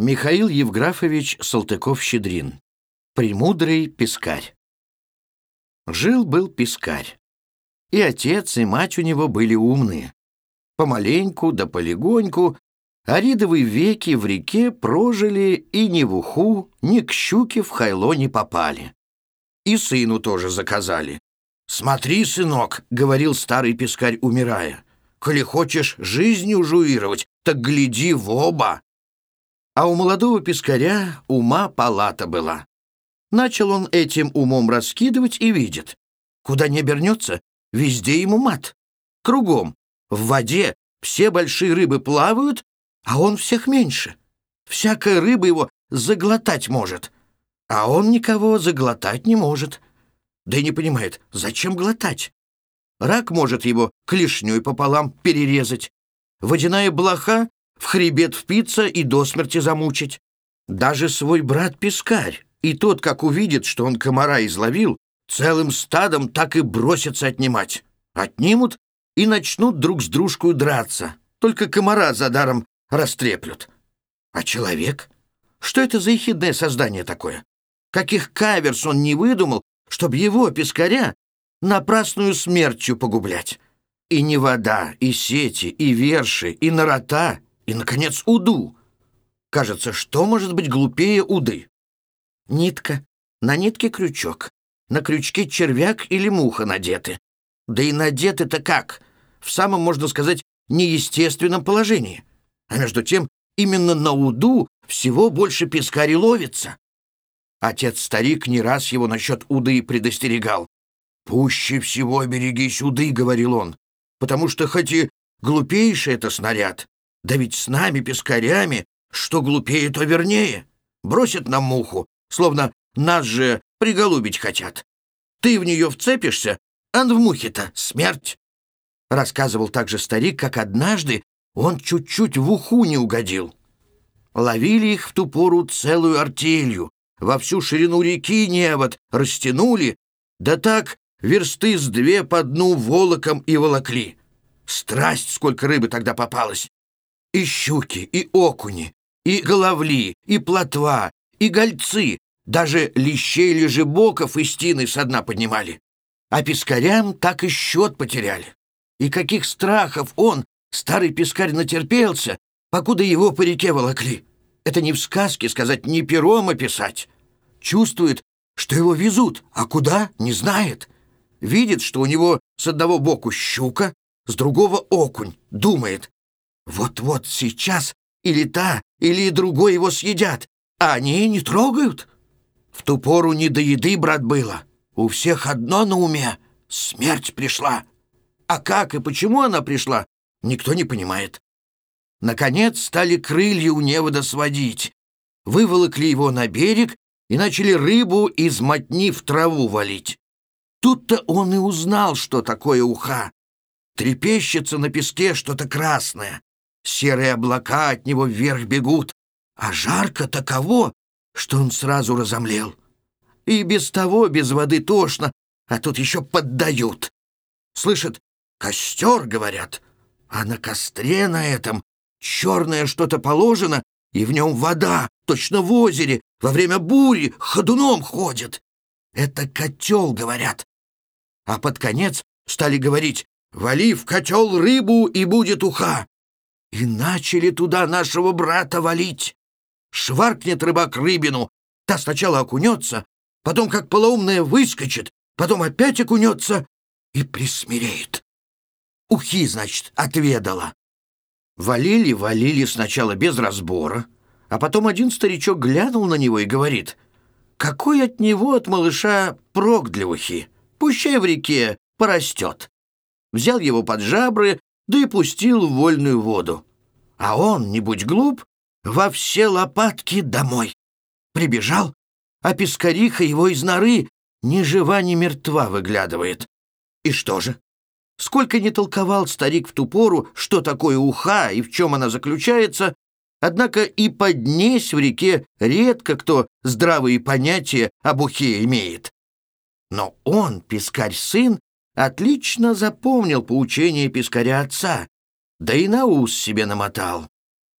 Михаил Евграфович Салтыков-Щедрин. Премудрый пескарь. Жил-был пескарь. И отец, и мать у него были умные. Помаленьку да полегоньку Аридовые веки в реке прожили и ни в уху, ни к щуке в хайло не попали. И сыну тоже заказали. «Смотри, сынок», — говорил старый пескарь, умирая, «коли хочешь жизнью жуировать, так гляди в оба». А у молодого пескаря ума палата была. Начал он этим умом раскидывать и видит. Куда не обернется, везде ему мат. Кругом, в воде, все большие рыбы плавают, а он всех меньше. Всякая рыба его заглотать может, а он никого заглотать не может. Да и не понимает, зачем глотать? Рак может его клешней пополам перерезать. Водяная блоха в хребет впиться и до смерти замучить. Даже свой брат-пескарь, и тот, как увидит, что он комара изловил, целым стадом так и бросится отнимать. Отнимут и начнут друг с дружкой драться. Только комара за даром растреплют. А человек? Что это за ехидное создание такое? Каких каверс он не выдумал, чтобы его, пескаря, напрасную смертью погублять? И не вода, и сети, и верши, и нарота, и, наконец, уду. Кажется, что может быть глупее уды? Нитка. На нитке крючок. На крючке червяк или муха надеты. Да и надеты-то как? В самом, можно сказать, неестественном положении. А между тем, именно на уду всего больше пескарь ловится. Отец-старик не раз его насчет уды предостерегал. «Пуще всего берегись уды», — говорил он, «потому что хоть и глупейший это снаряд, да ведь с нами, пескарями, что глупее, то вернее. Бросят нам муху, словно нас же приголубить хотят. Ты в нее вцепишься, а в мухе-то смерть. Рассказывал также старик, как однажды он чуть-чуть в уху не угодил. Ловили их в ту пору целую артелью, во всю ширину реки невод растянули, да так версты с две по дну волоком и волокли. Страсть, сколько рыбы тогда попалось! И щуки, и окуни, и головли, и плотва, и гольцы, даже лещей лежебоков и стины со дна поднимали. А пескарям так и счет потеряли. И каких страхов он, старый пескарь, натерпелся, покуда его по реке волокли. Это не в сказке сказать, не пером описать. Чувствует, что его везут, а куда — не знает. Видит, что у него с одного боку щука, с другого окунь, думает, вот-вот сейчас или та, или другой его съедят, а они не трогают. В ту пору не до еды, брат, было. У всех одно на уме — смерть пришла. А как и почему она пришла, никто не понимает. Наконец стали крылья у невода сводить, выволокли его на берег и начали рыбу из мотни в траву валить. Тут-то он и узнал, что такое уха. Трепещется на песке что-то красное серые облака от него вверх бегут, а жарко таково, что он сразу разомлел. И без того без воды тошно, а тут еще поддают. Слышат, костер, говорят, а на костре на этом черное что-то положено, и в нем вода, точно в озере, во время бури ходуном ходит. Это котел, говорят. А под конец стали говорить, вали в котел рыбу, и будет уха. И начали туда нашего брата валить. Шваркнет рыбак рыбину, та сначала окунется, потом, как полоумная, выскочит, потом опять окунется и присмиреет. Ухи, значит, отведала. Валили, валили сначала без разбора, а потом один старичок глянул на него и говорит, «Какой от него, от малыша, прок для ухи? Пущай в реке порастет». Взял его под жабры, да и пустил в вольную воду. А он, не будь глуп, во все лопатки домой. Прибежал, а пескариха его из норы ни жива, ни мертва выглядывает. И что же? Сколько не толковал старик в ту пору, что такое уха и в чем она заключается, однако и поднесь в реке редко кто здравые понятия об ухе имеет. Но он, пескарь-сын, отлично запомнил поучение пескаря отца, да и на ус себе намотал.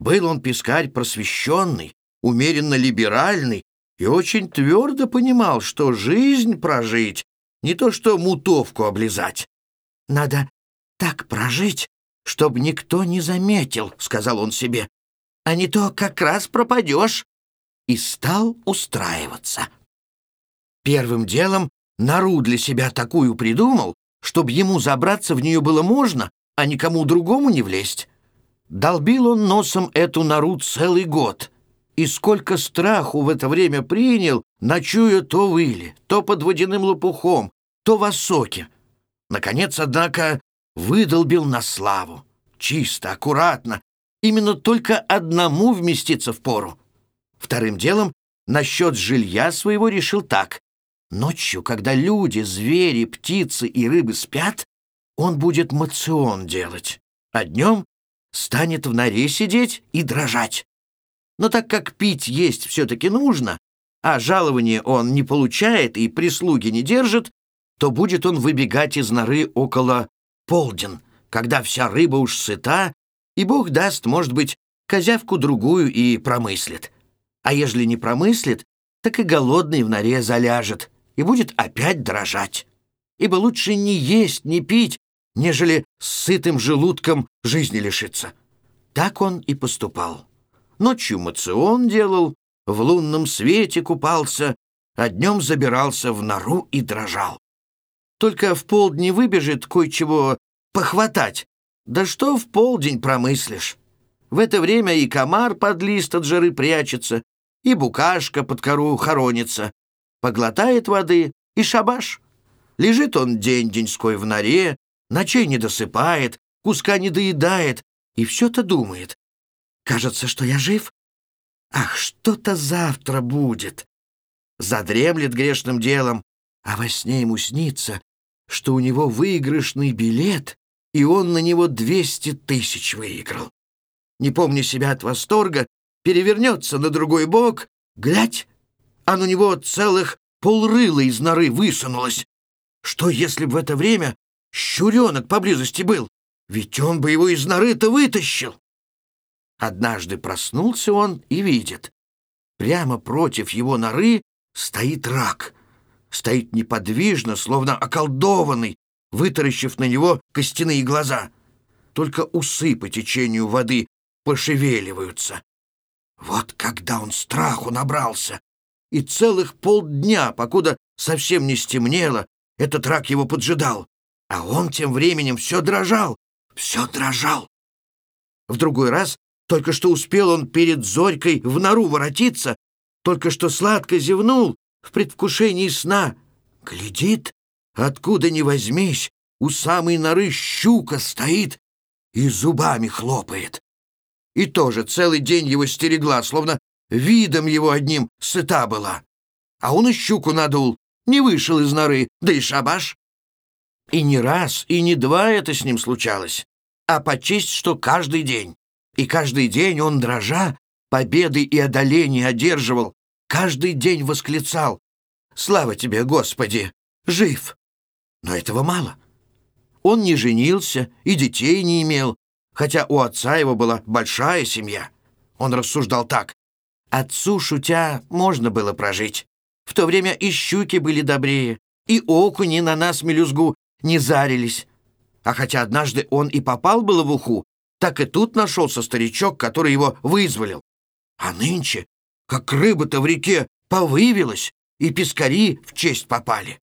Был он пескарь просвещенный, умеренно либеральный и очень твердо понимал, что жизнь прожить, не то что мутовку облизать. «Надо так прожить, чтобы никто не заметил», — сказал он себе, «а не то как раз пропадешь». И стал устраиваться. Первым делом нору для себя такую придумал, чтобы ему забраться в нее было можно, а никому другому не влезть. Долбил он носом эту нору целый год. И сколько страху в это время принял, ночуя то выли, то под водяным лопухом, то в осоке. Наконец, однако, выдолбил на славу. Чисто, аккуратно. Именно только одному вместиться в пору. Вторым делом, насчет жилья своего решил так. Ночью, когда люди, звери, птицы и рыбы спят, он будет мацион делать, а днем станет в норе сидеть и дрожать. Но так как пить есть все-таки нужно, а жалование он не получает и прислуги не держит, то будет он выбегать из норы около полден, когда вся рыба уж сыта, и Бог даст, может быть, козявку другую и промыслит. А ежели не промыслит, так и голодный в норе заляжет и будет опять дрожать. Ибо лучше не есть, не пить, нежели с сытым желудком жизни лишиться. Так он и поступал. Ночью мацион делал, в лунном свете купался, а днем забирался в нору и дрожал. Только в полдни выбежит кое-чего похватать. Да что в полдень промыслишь? В это время и комар под лист от жары прячется, и букашка под кору хоронится. Поглотает воды и шабаш. Лежит он день-деньской в норе, ночей не досыпает, куска не доедает и все-то думает. Кажется, что я жив. Ах, что-то завтра будет. Задремлет грешным делом, а во сне ему снится, что у него выигрышный билет, и он на него двести тысяч выиграл. Не помня себя от восторга, перевернется на другой бок, глядь, а на него целых полрыла из норы высунулось. Что, если бы в это время щуренок поблизости был? Ведь он бы его из норы-то вытащил. Однажды проснулся он и видит. Прямо против его норы стоит рак. Стоит неподвижно, словно околдованный, вытаращив на него костяные глаза. Только усы по течению воды пошевеливаются. Вот когда он страху набрался, и целых полдня, покуда совсем не стемнело, этот рак его поджидал, а он тем временем все дрожал, все дрожал. В другой раз только что успел он перед Зорькой в нору воротиться, только что сладко зевнул в предвкушении сна. Глядит, откуда ни возьмись, у самой норы щука стоит и зубами хлопает и тоже целый день его стерегла, словно видом его одним сыта была. А он и щуку надул, не вышел из норы, да и шабаш. И не раз, и не два это с ним случалось, а почесть, что каждый день. И каждый день он, дрожа, победы и одоления одерживал, каждый день восклицал «Слава тебе, Господи! Жив!» Но этого мало. Он не женился и детей не имел, хотя у отца его была большая семья. Он рассуждал так. Отцу, шутя, можно было прожить. В то время и щуки были добрее, и окуни на нас мелюзгу не зарились. А хотя однажды он и попал было в уху, так и тут нашелся старичок, который его вызволил. А нынче, как рыба-то в реке повывелась, и пескари в честь попали.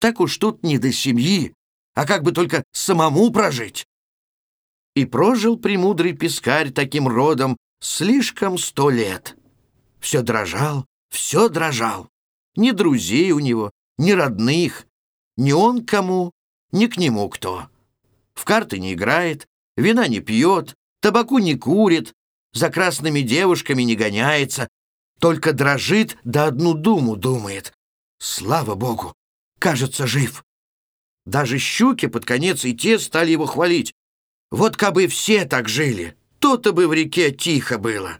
Так уж тут не до семьи, а как бы только самому прожить. И прожил премудрый пескарь таким родом слишком сто лет. Все дрожал, все дрожал. Ни друзей у него, ни родных, ни он кому, ни к нему кто. В карты не играет, вина не пьет, табаку не курит, за красными девушками не гоняется, только дрожит да одну думу думает. Слава богу, кажется, жив. Даже щуки под конец и те стали его хвалить. Вот кабы все так жили, то-то бы в реке тихо было.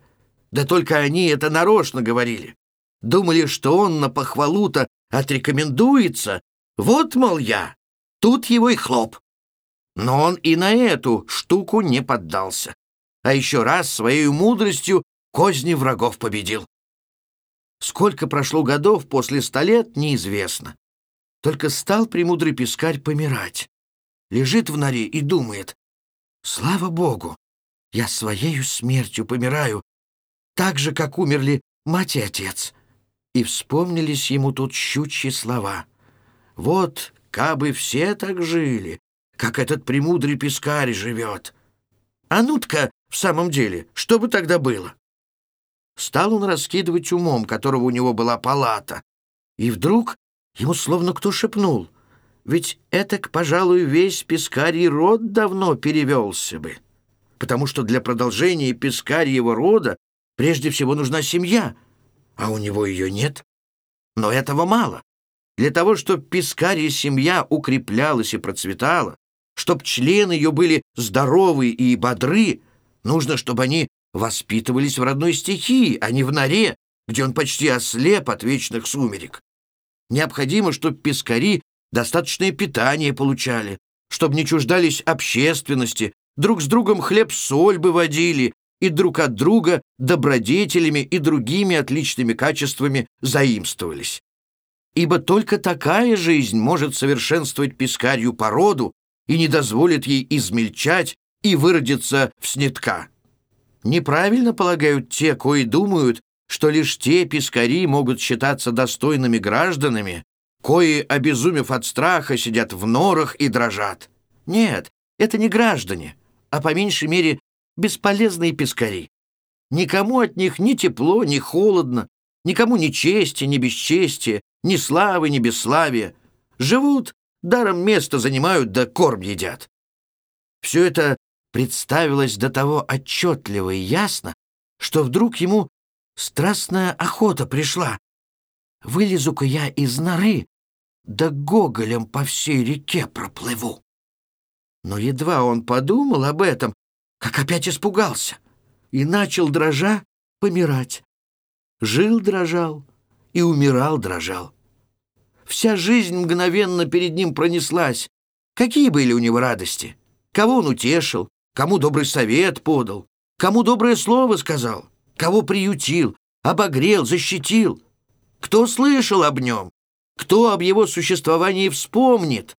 Да только они это нарочно говорили. Думали, что он на похвалу-то отрекомендуется. Вот, мол, я. Тут его и хлоп. Но он и на эту штуку не поддался. А еще раз своей мудростью козни врагов победил. Сколько прошло годов после ста лет, неизвестно. Только стал премудрый пескарь помирать. Лежит в норе и думает, «Слава Богу, я своею смертью помираю, так же, как умерли мать и отец». И вспомнились ему тут щучьи слова. «Вот, кабы все так жили, как этот премудрый пескарь живет. А ну-ка, в самом деле, что бы тогда было?» Стал он раскидывать умом, которого у него была палата. И вдруг ему словно кто шепнул. Ведь этак, пожалуй, весь пескарий род давно перевелся бы. Потому что для продолжения пескарьего рода прежде всего нужна семья, а у него ее нет. Но этого мало. Для того, чтобы пескарья семья укреплялась и процветала, чтобы члены ее были здоровы и бодры, нужно, чтобы они воспитывались в родной стихии, а не в норе, где он почти ослеп от вечных сумерек. Необходимо, чтобы пескари достаточное питание получали, чтобы не чуждались общественности, друг с другом хлеб-соль бы водили и друг от друга добродетелями и другими отличными качествами заимствовались. Ибо только такая жизнь может совершенствовать пескарью породу и не дозволит ей измельчать и выродиться в снетка. Неправильно полагают те, кои думают, что лишь те пескари могут считаться достойными гражданами, кои, обезумев от страха, сидят в норах и дрожат. Нет, это не граждане, а по меньшей мере бесполезные пескари. Никому от них ни тепло, ни холодно, никому ни чести, ни бесчестия, ни славы, ни бесславия. Живут, даром место занимают, да корм едят. Все это представилось до того отчетливо и ясно, что вдруг ему страстная охота пришла. Вылезу-ка я из норы, да гоголем по всей реке проплыву. Но едва он подумал об этом, как опять испугался и начал, дрожа, помирать. Жил дрожал и умирал дрожал. Вся жизнь мгновенно перед ним пронеслась. Какие были у него радости? Кого он утешил? Кому добрый совет подал? Кому доброе слово сказал? Кого приютил, обогрел, защитил? Кто слышал об нем? Кто об его существовании вспомнит?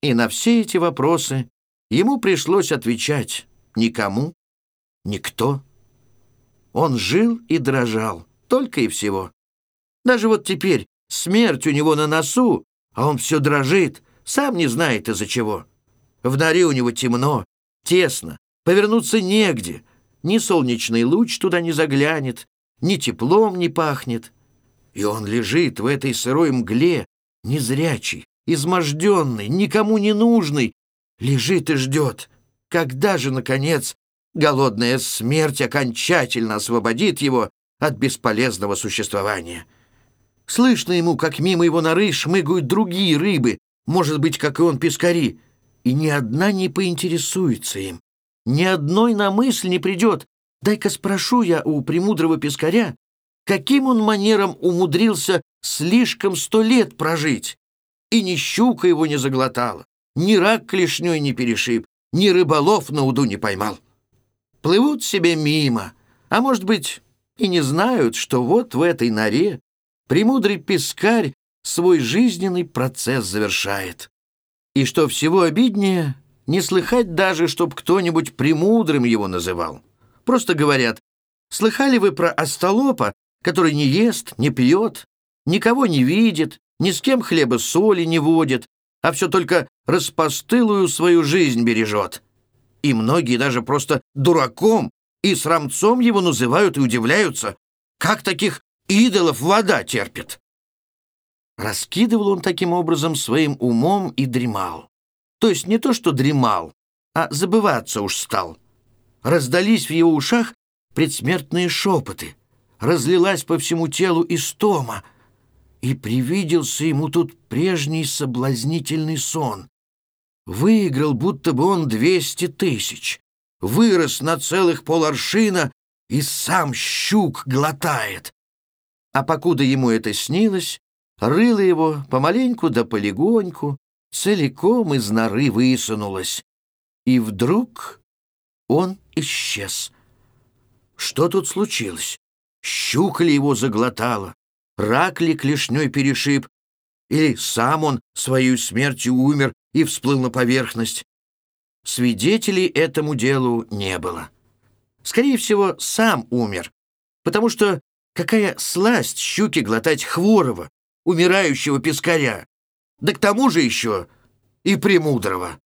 И на все эти вопросы ему пришлось отвечать никому, никто. Он жил и дрожал, только и всего. Даже вот теперь смерть у него на носу, а он все дрожит, сам не знает из-за чего. В норе у него темно, тесно, повернуться негде, ни солнечный луч туда не заглянет, ни теплом не пахнет. И он лежит в этой сырой мгле, незрячий, изможденный, никому не нужный, лежит и ждет, когда же, наконец, голодная смерть окончательно освободит его от бесполезного существования. Слышно ему, как мимо его норы шмыгают другие рыбы, может быть, как и он, пескари, и ни одна не поинтересуется им. Ни одной на мысль не придет. Дай-ка спрошу я у премудрого пескаря, каким он манером умудрился слишком сто лет прожить. И ни щука его не заглотала, ни рак клешней не перешиб, ни рыболов на уду не поймал. Плывут себе мимо, а может быть и не знают, что вот в этой норе премудрый пескарь свой жизненный процесс завершает. И что всего обиднее, не слыхать даже, чтоб кто-нибудь премудрым его называл. Просто говорят, слыхали вы про остолопа, который не ест, не пьет, никого не видит, ни с кем хлеба соли не водит, а все только распостылую свою жизнь бережет. И многие даже просто дураком и срамцом его называют и удивляются, как таких идолов вода терпит. Раскидывал он таким образом своим умом и дремал. То есть не то, что дремал, а забываться уж стал. Раздались в его ушах предсмертные шепоты. Разлилась по всему телу истома. И привиделся ему тут прежний соблазнительный сон. Выиграл будто бы он двести тысяч. Вырос на целых поларшина и сам щук глотает. А покуда ему это снилось, Рыло его помаленьку да полегоньку, целиком из норы высунулось. И вдруг он исчез. Что тут случилось? щука ли его заглотала, рак ли клешней перешиб, или сам он своей смертью умер и всплыл на поверхность. Свидетелей этому делу не было. Скорее всего, сам умер, потому что какая сласть щуки глотать хворого, умирающего пескаря, да к тому же еще и премудрого.